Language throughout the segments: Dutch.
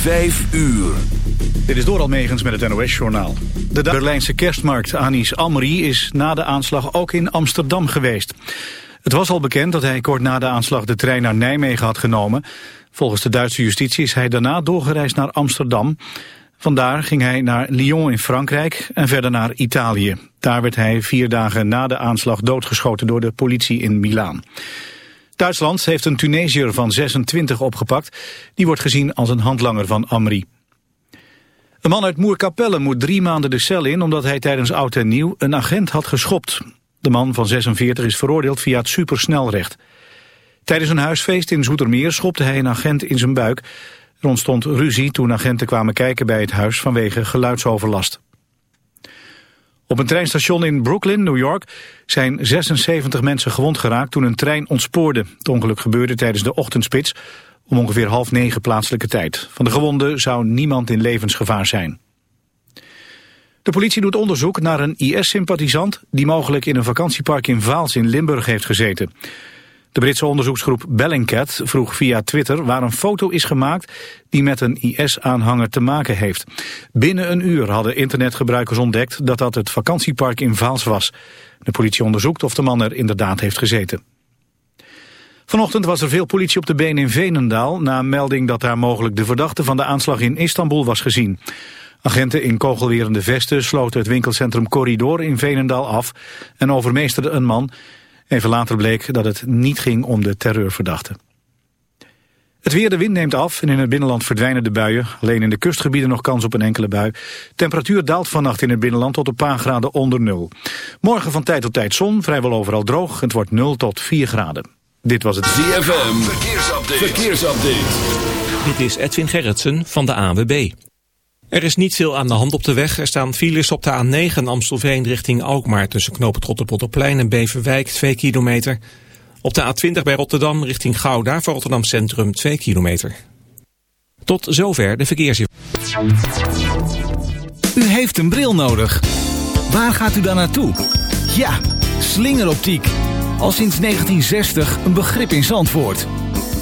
Vijf uur. Dit is door Almegens met het NOS-journaal. De Berlijnse kerstmarkt Anis Amri is na de aanslag ook in Amsterdam geweest. Het was al bekend dat hij kort na de aanslag de trein naar Nijmegen had genomen. Volgens de Duitse justitie is hij daarna doorgereisd naar Amsterdam. Vandaar ging hij naar Lyon in Frankrijk en verder naar Italië. Daar werd hij vier dagen na de aanslag doodgeschoten door de politie in Milaan. Duitsland heeft een Tunesiër van 26 opgepakt. Die wordt gezien als een handlanger van Amri. Een man uit Moerkapelle moet drie maanden de cel in... omdat hij tijdens Oud en Nieuw een agent had geschopt. De man van 46 is veroordeeld via het supersnelrecht. Tijdens een huisfeest in Zoetermeer schopte hij een agent in zijn buik. Er ontstond ruzie toen agenten kwamen kijken bij het huis vanwege geluidsoverlast. Op een treinstation in Brooklyn, New York, zijn 76 mensen gewond geraakt toen een trein ontspoorde. Het ongeluk gebeurde tijdens de ochtendspits om ongeveer half negen plaatselijke tijd. Van de gewonden zou niemand in levensgevaar zijn. De politie doet onderzoek naar een IS-sympathisant die mogelijk in een vakantiepark in Vaals in Limburg heeft gezeten. De Britse onderzoeksgroep Bellingcat vroeg via Twitter waar een foto is gemaakt die met een IS-aanhanger te maken heeft. Binnen een uur hadden internetgebruikers ontdekt dat dat het vakantiepark in Vaals was. De politie onderzoekt of de man er inderdaad heeft gezeten. Vanochtend was er veel politie op de been in Venendaal... na melding dat daar mogelijk de verdachte van de aanslag in Istanbul was gezien. Agenten in kogelwerende vesten sloten het winkelcentrum Corridor in Venendaal af... en overmeesterden een man Even later bleek dat het niet ging om de terreurverdachte. Het weer, de wind neemt af en in het binnenland verdwijnen de buien. Alleen in de kustgebieden nog kans op een enkele bui. Temperatuur daalt vannacht in het binnenland tot een paar graden onder nul. Morgen van tijd tot tijd zon, vrijwel overal droog. Het wordt 0 tot 4 graden. Dit was het ZFM. Verkeersupdate. Verkeersupdate. Dit is Edwin Gerritsen van de ANWB. Er is niet veel aan de hand op de weg. Er staan files op de A9 Amstelveen richting Alkmaar... tussen knopen Trotterpotterplein en Beverwijk, 2 kilometer. Op de A20 bij Rotterdam richting Gouda voor Rotterdam Centrum, 2 kilometer. Tot zover de verkeersinformatie. U heeft een bril nodig. Waar gaat u dan naartoe? Ja, slingeroptiek. Al sinds 1960 een begrip in Zandvoort.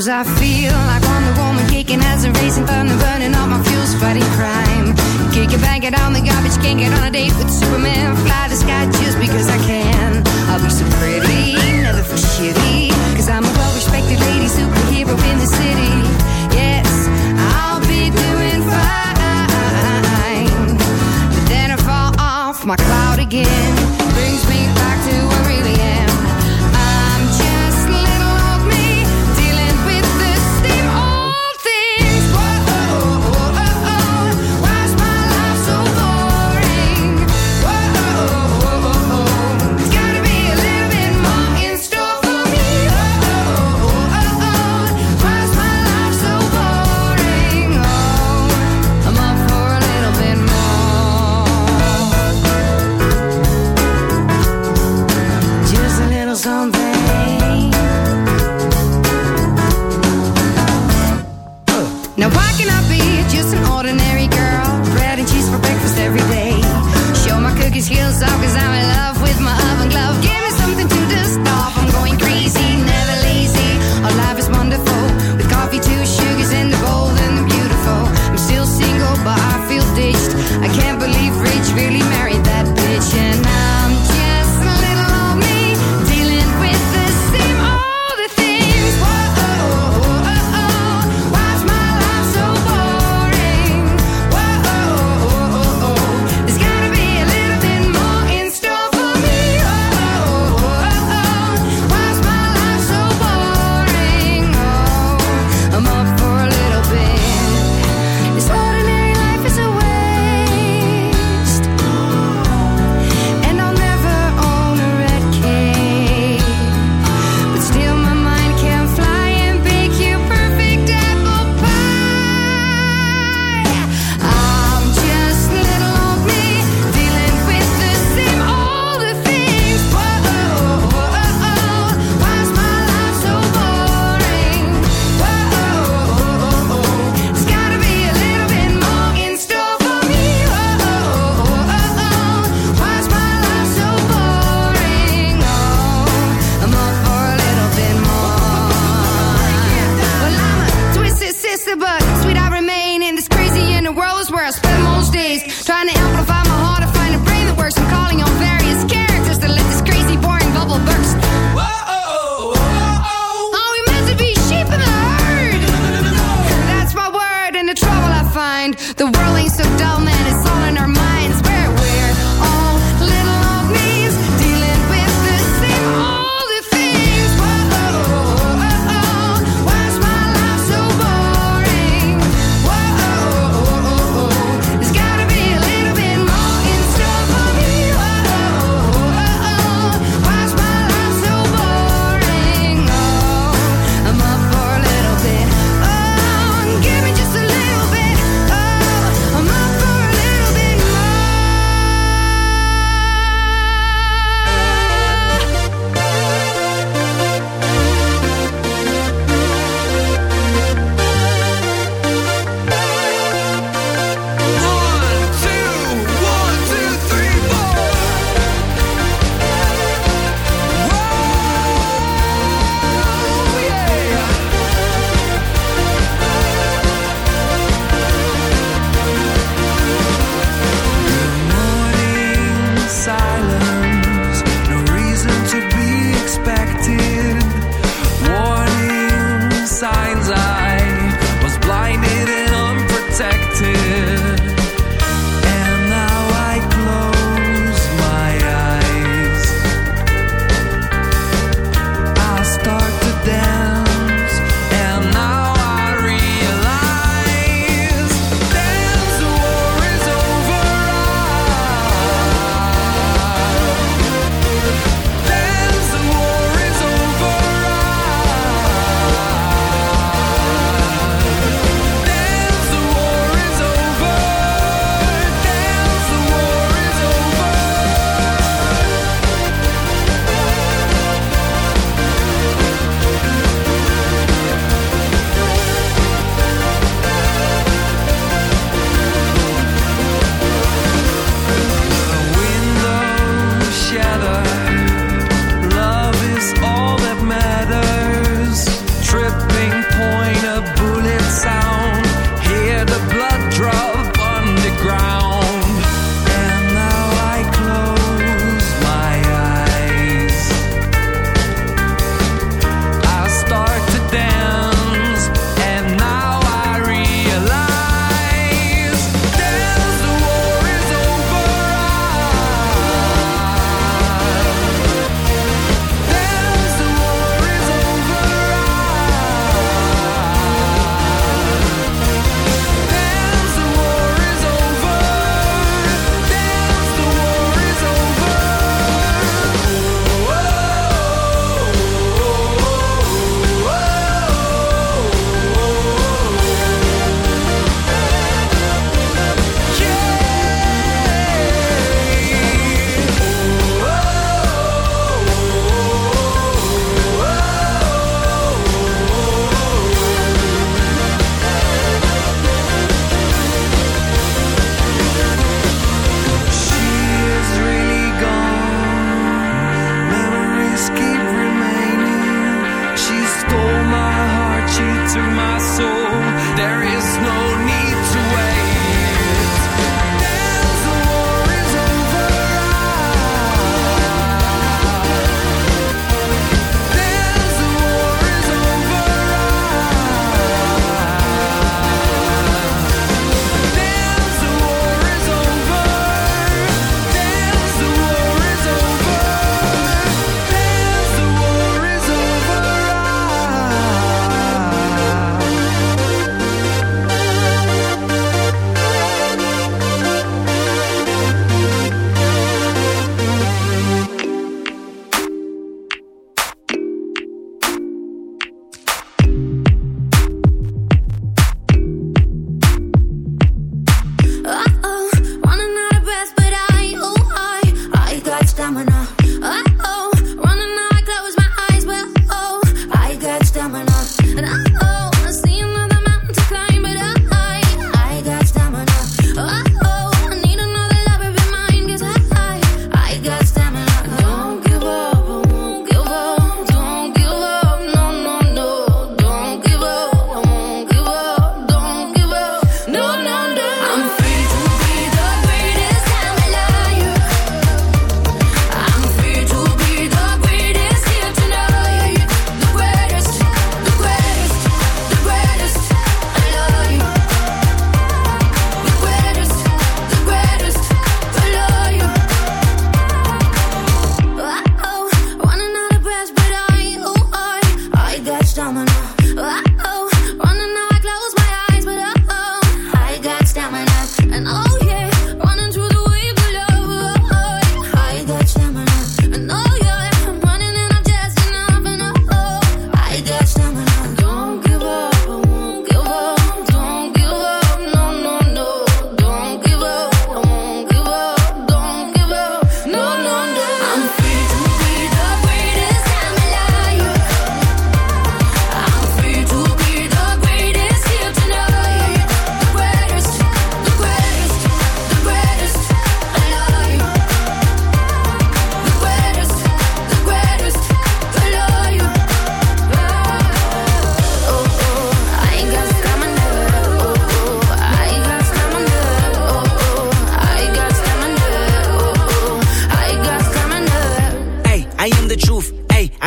Sometimes I feel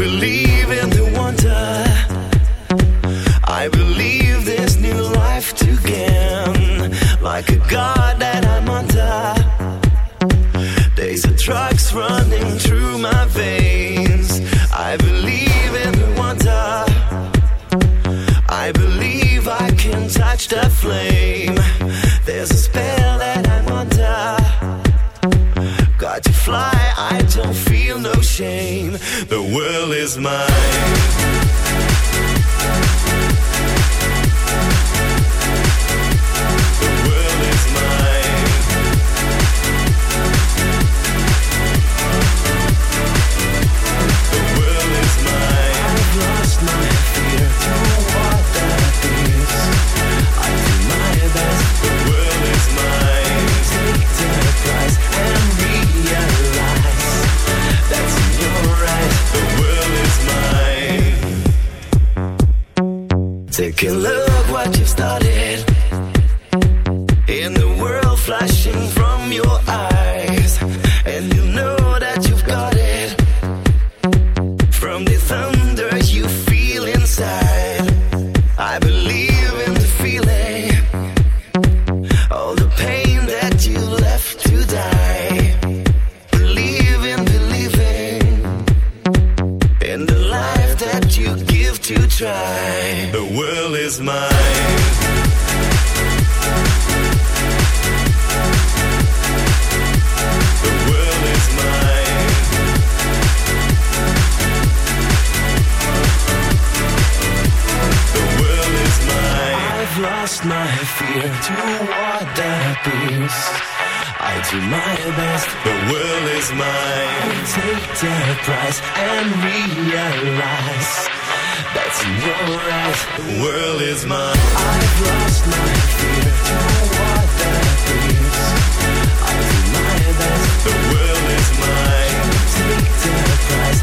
believe in the wonder. I believe this new life to gain. Like a god that I'm under. Days of drugs running through my veins. I believe in the wonder. I believe I can touch the flame. The world is mine. Realize that's in your eyes. The world is mine. I've lost my fear to what that appears. I my best. The world is mine. Take the prize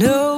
No,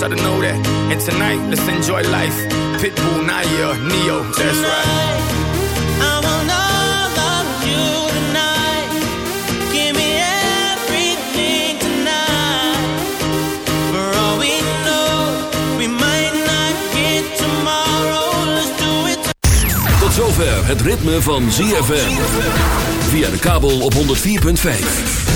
y'all to know that. And tonight, let's enjoy life. Pitbull, Naya, Neo, that's right. I want all of you tonight. Give me everything tonight. For all we know, we might not get tomorrow. Let's do it. Tot zover het ritme van ZFM. Via de kabel op 104.5.